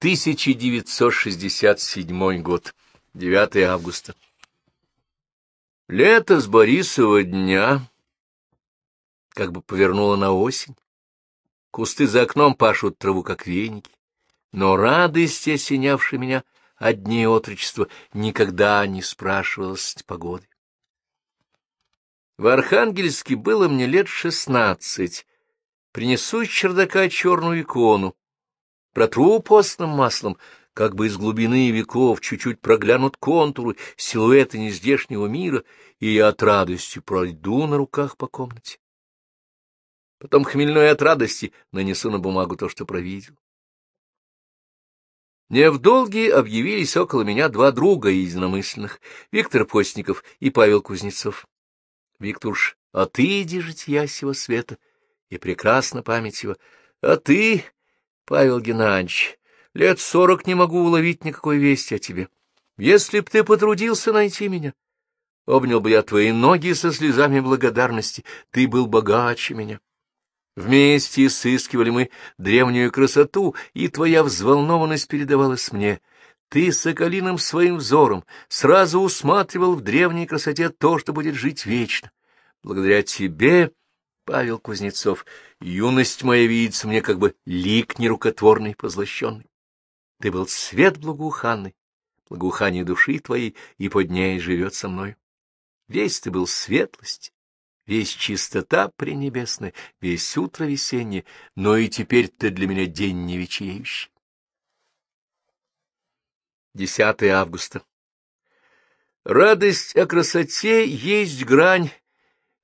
1967 год, 9 августа. Лето с Борисова дня как бы повернуло на осень. Кусты за окном пашут траву, как веники. Но радость, осенявшая меня от дней отрочества, никогда не спрашивалась погоды. В Архангельске было мне лет шестнадцать. Принесу из чердака черную икону, протру постным маслом, как бы из глубины веков чуть-чуть проглянут контуры, силуэты нездешнего мира, и я от радости пройду на руках по комнате. Потом хмельной от радости нанесу на бумагу то, что провидел. Не в долги объявились около меня два друга единомысленных, Виктор Постников и Павел Кузнецов. Викторш, а ты, иди житья сего света, и прекрасна память его, а ты, Павел Геннадьевич, лет сорок не могу уловить никакой вести о тебе. Если б ты потрудился найти меня, обнял бы я твои ноги со слезами благодарности, ты был богаче меня. Вместе сыскивали мы древнюю красоту, и твоя взволнованность передавалась мне. Ты соколиным своим взором сразу усматривал в древней красоте то, что будет жить вечно. Благодаря тебе, Павел Кузнецов, юность моя видится мне как бы лик нерукотворный, позлощенный. Ты был свет благоуханный, благоухание души твоей, и под ней живет со мной. Весь ты был светлость, весь чистота пренебесная, весь утро весеннее, но и теперь ты для меня день не вечеющий. 10 августа. Радость о красоте есть грань,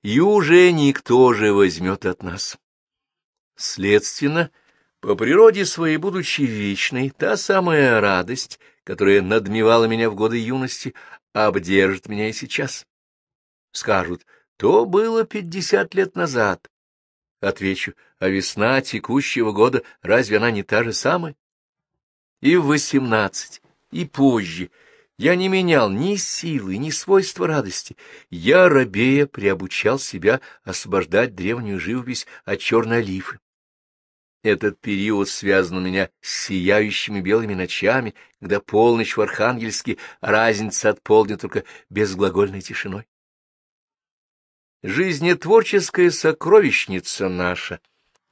и уже никто же возьмет от нас. Следственно, по природе своей, будучи вечной, та самая радость, которая надмевала меня в годы юности, обдержит меня и сейчас. Скажут — то было пятьдесят лет назад. Отвечу, а весна текущего года, разве она не та же самая? И в восемнадцать, и позже я не менял ни силы, ни свойства радости. Я, рабея, приобучал себя освобождать древнюю живопись от черной олифы. Этот период связан у меня с сияющими белыми ночами, когда полночь в Архангельске разница от полдня только безглагольной тишиной. Жизнетворческая сокровищница наша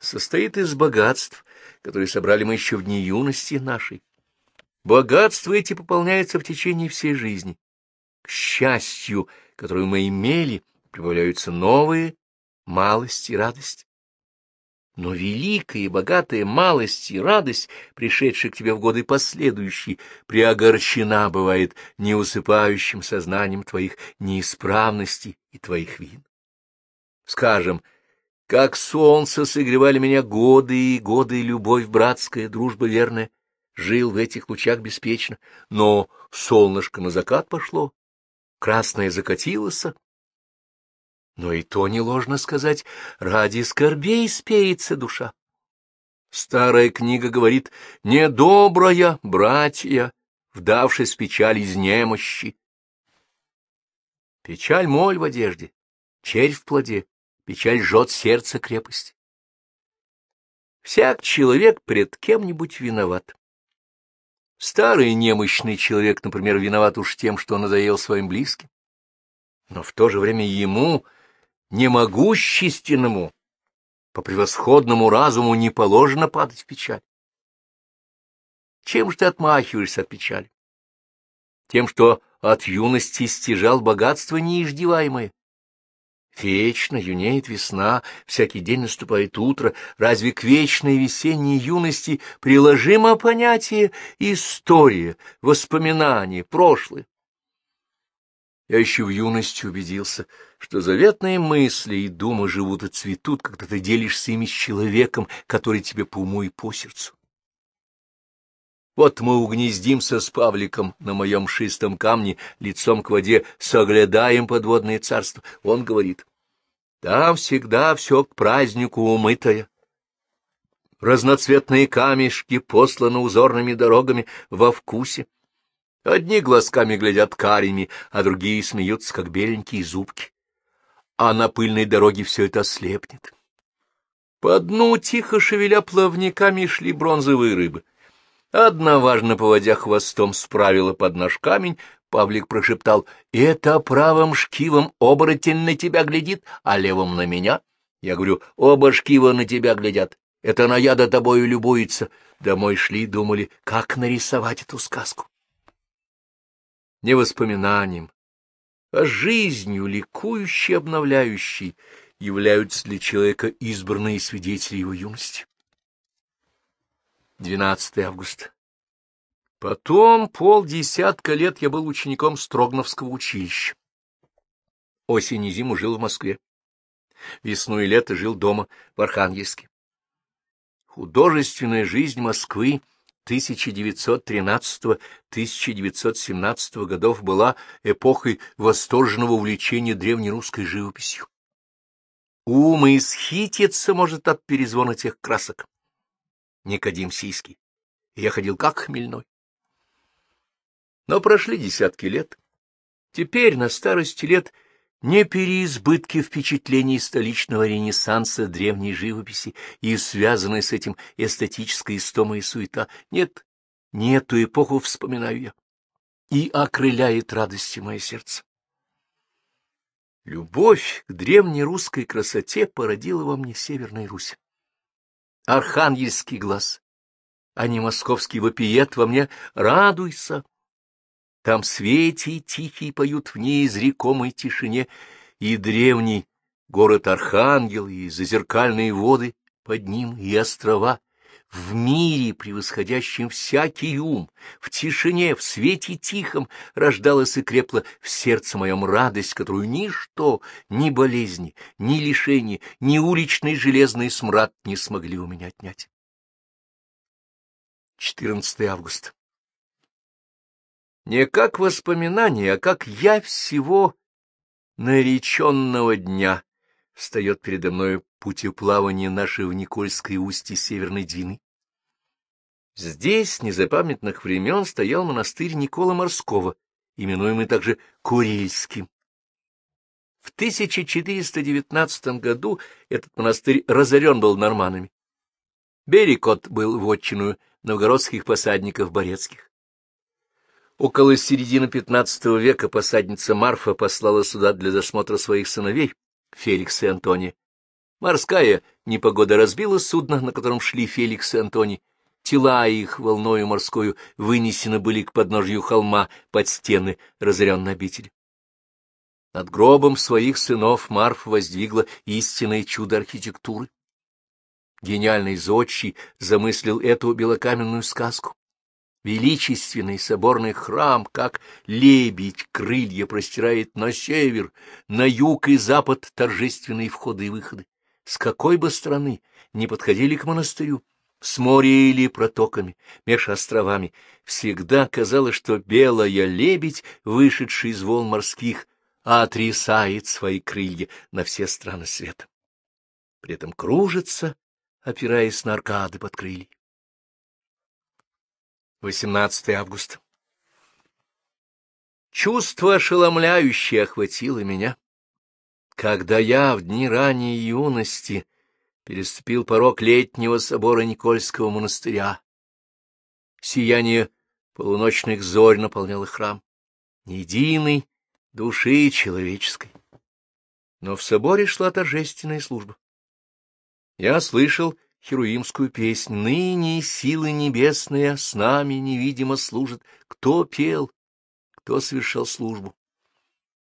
состоит из богатств, которые собрали мы еще в дни юности нашей. Богатства эти пополняются в течение всей жизни. К счастью, которое мы имели, прибавляются новые малости и радость. Но великая и богатая малость и радость, пришедшая к тебе в годы последующие, приогорчена бывает неусыпающим сознанием твоих неисправностей и твоих вин. Скажем, как солнце согревали меня годы и годы, любовь братская, дружба верная, жил в этих лучах беспечно, но солнышко на закат пошло, красное закатилось. Но и то не ложно сказать, ради скорбей спеется душа. Старая книга говорит, недобрая, братья, вдавшись в печаль из немощи. Печаль моль в одежде, червь в плоде, печаль жжет сердце крепости. Всяк человек пред кем-нибудь виноват. Старый немощный человек, например, виноват уж тем, что надоел своим близким. Но в то же время ему, немогущественному, по превосходному разуму не положено падать в печаль. Чем же ты отмахиваешься от печали? Тем, что от юности стяжал богатство неиждеваемое, Вечно юнеет весна, всякий день наступает утро. Разве к вечной весенней юности приложимо понятие история, воспоминания, прошлое? Я еще в юности убедился, что заветные мысли и думы живут и цветут, когда ты делишься ими с человеком, который тебе по уму и по сердцу. Вот мы угнездимся с Павликом на моем шистом камне, лицом к воде, соглядаем подводное царство. Он говорит, там всегда все к празднику умытое. Разноцветные камешки посланы узорными дорогами во вкусе. Одни глазками глядят карими, а другие смеются, как беленькие зубки. А на пыльной дороге все это ослепнет. По дну, тихо шевеля плавниками, шли бронзовые рыбы. Одна, важно поводя хвостом, справила под наш камень, Павлик прошептал, «Это правым шкивом оборотень на тебя глядит, а левым на меня». Я говорю, «Оба шкива на тебя глядят, это на я до тобою любуется». Домой шли, думали, как нарисовать эту сказку. Не воспоминанием, а жизнью, ликующей, обновляющей, являются для человека избранные свидетели его юности. 12 августа. Потом полдесятка лет я был учеником Строгновского училища. Осень и зиму жил в Москве. Весну и лето жил дома в Архангельске. Художественная жизнь Москвы 1913-1917 годов была эпохой восторженного увлечения древнерусской живописью. Ум исхититься может от перезвона тех красок. Никодим Сийский. Я ходил как хмельной. Но прошли десятки лет. Теперь, на старости лет, не переизбытки впечатлений столичного ренессанса древней живописи и связанной с этим эстетическая истома и суета. Нет, не эту эпоху вспоминаю я. И окрыляет радости мое сердце. Любовь к древней русской красоте породила во мне Северная Русь. Архангельский глаз, а не московский вопиет во мне. «Радуйся!» Там свете и тихий поют в неизрекомой тишине, и древний город Архангел, и зазеркальные воды под ним, и острова, в мире, превосходящем всякий ум, в тишине, в свете тихом, рождалась и крепла в сердце моем радость, которую ничто, ни болезни, ни лишения, ни уличный железный смрад не смогли у меня отнять. 14 августа. Не как воспоминание, а как я всего нареченного дня встает передо мной путеплавание наше в Никольской устье Северной Двины. Здесь незапамятных времен стоял монастырь Никола Морского, именуемый также Курильским. В 1419 году этот монастырь разорен был норманами. Берег от был вотчину новгородских посадников Борецких. Около середины XV века посадница Марфа послала сюда для досмотра своих сыновей, Феликса и Антония. Морская непогода разбила судно, на котором шли Феликс и Антоний. Тела их волною морскую вынесены были к подножью холма под стены разоренной обители. Над гробом своих сынов Марфа воздвигла истинное чудо архитектуры. Гениальный зодчий замыслил эту белокаменную сказку. Величественный соборный храм, как лебедь, крылья простирает на север, на юг и запад торжественные входы и выходы. С какой бы стороны не подходили к монастырю, с моря или протоками, меж островами, всегда казалось, что белая лебедь, вышедшая из волн морских, отрисает свои крылья на все страны света. При этом кружится, опираясь на аркады под крылья. 18 августа. Чувство ошеломляющее охватило меня, когда я в дни ранней юности переступил порог летнего собора Никольского монастыря. Сияние полуночных зорь наполняло храм, единой души человеческой. Но в соборе шла торжественная служба. Я слышал херуимскую песнь «Ныне силы небесные с нами невидимо служат». Кто пел, кто совершал службу?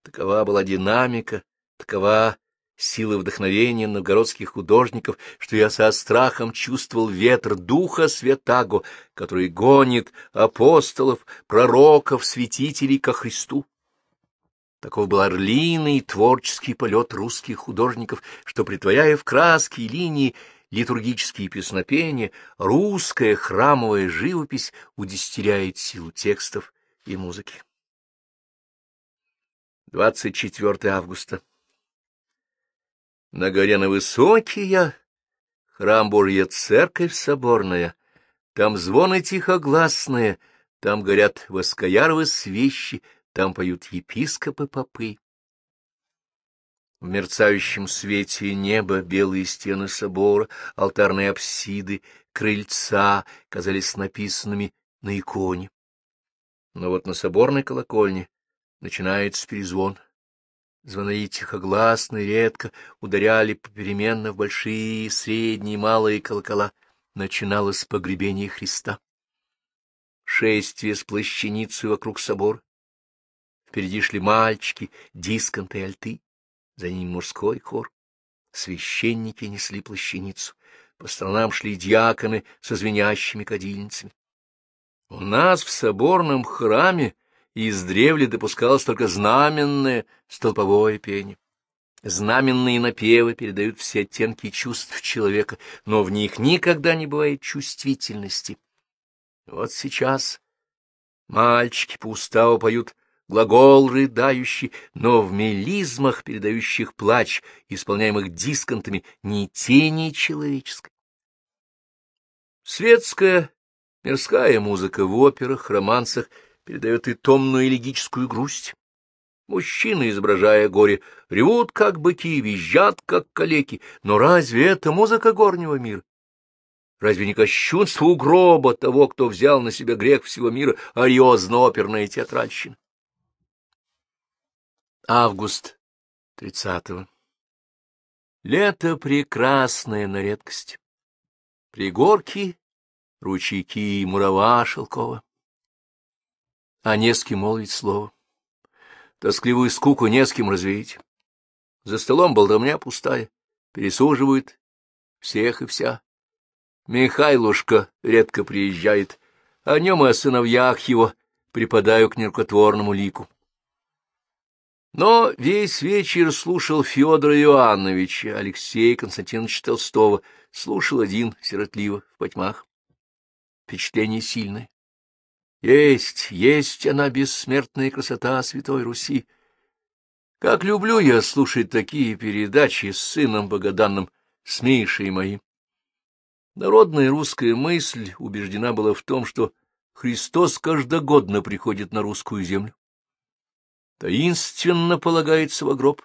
Такова была динамика, такова сила вдохновения новгородских художников, что я со страхом чувствовал ветр духа святаго, который гонит апостолов, пророков, святителей ко Христу. Таков был орлиный творческий полет русских художников, что, притворяя в краски и линии, литургические песнопения, русская храмовая живопись удестеряет силу текстов и музыки. 24 августа. На горе на высокия, храм Божья Церковь Соборная, там звоны тихогласные, там горят воскояровы свещи, там поют епископы-попы. В мерцающем свете неба белые стены собора, алтарные апсиды, крыльца казались написанными на иконе. Но вот на соборной колокольне начинается перезвон. Звонари тихогласно и редко ударяли попеременно в большие, средние, малые колокола. Начиналось погребение Христа. Шествие с плащаницей вокруг собора. Впереди шли мальчики, дисконты и альты. За ним мужской хор. Священники несли плащаницу. По сторонам шли дьяконы со звенящими кадильницами. У нас в соборном храме издревле допускалось только знаменное столповое пение. Знаменные напевы передают все оттенки чувств человека, но в них никогда не бывает чувствительности. Вот сейчас мальчики по уставу поют глагол рыдающий, но в мелизмах, передающих плач, исполняемых дисконтами, ни тени человеческой. Светская Мирская музыка в операх, романсах передает и томную элегическую грусть. Мужчины, изображая горе, ревут, как быки, визжат, как калеки. Но разве это музыка горнего мира? Разве не кощунство у гроба того, кто взял на себя грех всего мира, ариозно-оперная театральщина? Август тридцатого. Лето прекрасное на редкость. Пригорки ручейки и мурава шелкова. А не с кем молвить слово. Тоскливую скуку не с кем развеять. За столом болтовня пустая, пересуживают всех и вся. Михайлушка редко приезжает, о нем и о сыновьях его припадаю к неркотворному лику. Но весь вечер слушал Федора Иоанновича, Алексея Константиновича Толстого, слушал один, сиротливо, в потьмах впечатление сильное. Есть, есть она, бессмертная красота Святой Руси. Как люблю я слушать такие передачи с сыном богоданным, с Мишей моим. Народная русская мысль убеждена была в том, что Христос каждогодно приходит на русскую землю. Таинственно полагается во гроб,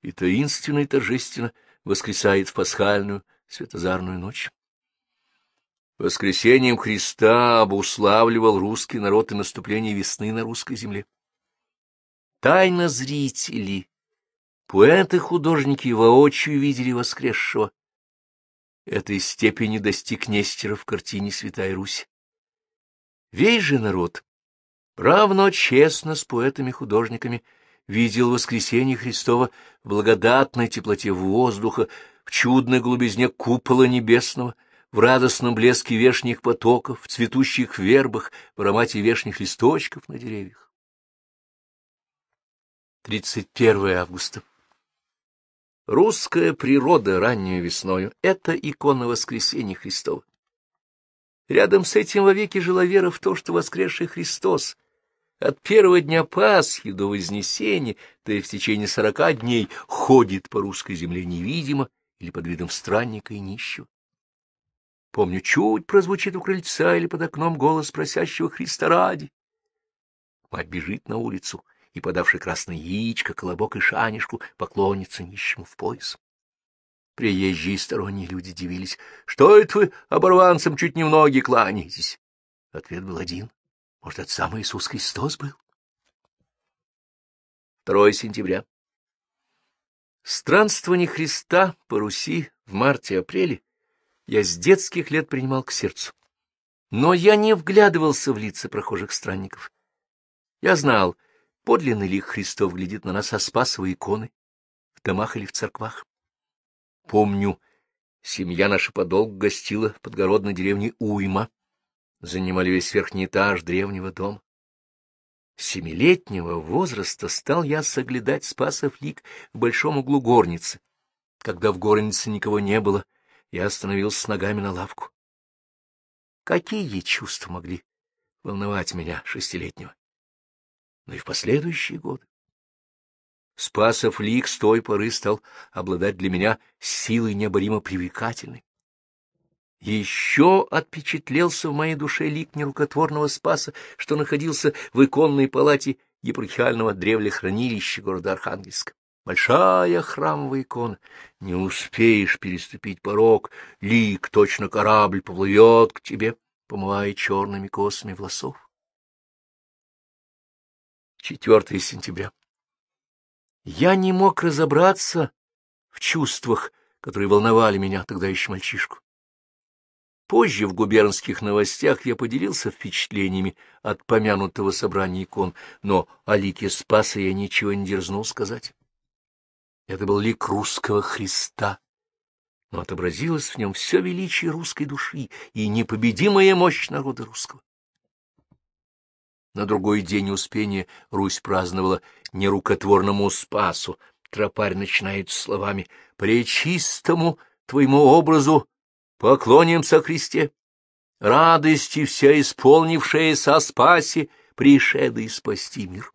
и таинственно и торжественно воскресает в пасхальную светозарную ночь. Воскресением Христа обуславливал русский народ и наступление весны на русской земле. Тайно зрители, поэты-художники воочию видели воскресшего. Этой степени достиг Нестеров в картине «Святая Русь». Весь же народ, равно честно с поэтами-художниками, видел воскресение Христова в благодатной теплоте воздуха, в чудной глубизне купола небесного — в радостном блеске вешних потоков, в цветущих вербах, в аромате вешних листочков на деревьях. 31 августа. Русская природа раннюю весною — это икона воскресения Христова. Рядом с этим вовеки жила вера в то, что воскресший Христос от первого дня Пасхи до Вознесения, то и в течение сорока дней, ходит по русской земле невидимо или под видом странника и нищего. Помню, чуть прозвучит у крыльца или под окном голос просящего Христа ради. Мать бежит на улицу и, подавши красное яичко, колобок и шанишку, поклонится нищему в пояс. Приезжие сторонние люди дивились. — Что это вы оборванцам чуть не в ноги кланяетесь? Ответ был один. Может, это самый Иисус Христос был? 2 сентября. Странствование Христа по Руси в марте-апреле я с детских лет принимал к сердцу. Но я не вглядывался в лица прохожих странников. Я знал, подлинный ли Христов глядит на нас со Спасовой иконы, в домах или в церквах. Помню, семья наша подолгу гостила в подгородной деревне Уйма, занимали весь верхний этаж древнего дома. Семилетнего возраста стал я соглядать Спасов лик в большом углу горницы. Когда в горнице никого не было — я остановился с ногами на лавку. Какие чувства могли волновать меня шестилетнего? Но и в последующие годы. Спасов лик с той поры стал обладать для меня силой необоримо привлекательной. Еще отпечатлелся в моей душе лик нерукотворного Спаса, что находился в иконной палате епархиального древлехранилища города Архангельска. Большая храмовая икона. Не успеешь переступить порог, лик, точно корабль, поплывет к тебе, помывая черными косами волосов. 4 сентября. Я не мог разобраться в чувствах, которые волновали меня тогда еще мальчишку. Позже в губернских новостях я поделился впечатлениями от помянутого собрания икон, но о лике Спаса я ничего не дерзнул сказать. Это был лик русского Христа, но отобразилось в нем все величие русской души и непобедимая мощь народа русского. На другой день Успения Русь праздновала нерукотворному Спасу. Тропарь начинает словами «Пречистому твоему образу поклонимся Христе, радости вся исполнившая со Спасе, пришеда и спасти мир».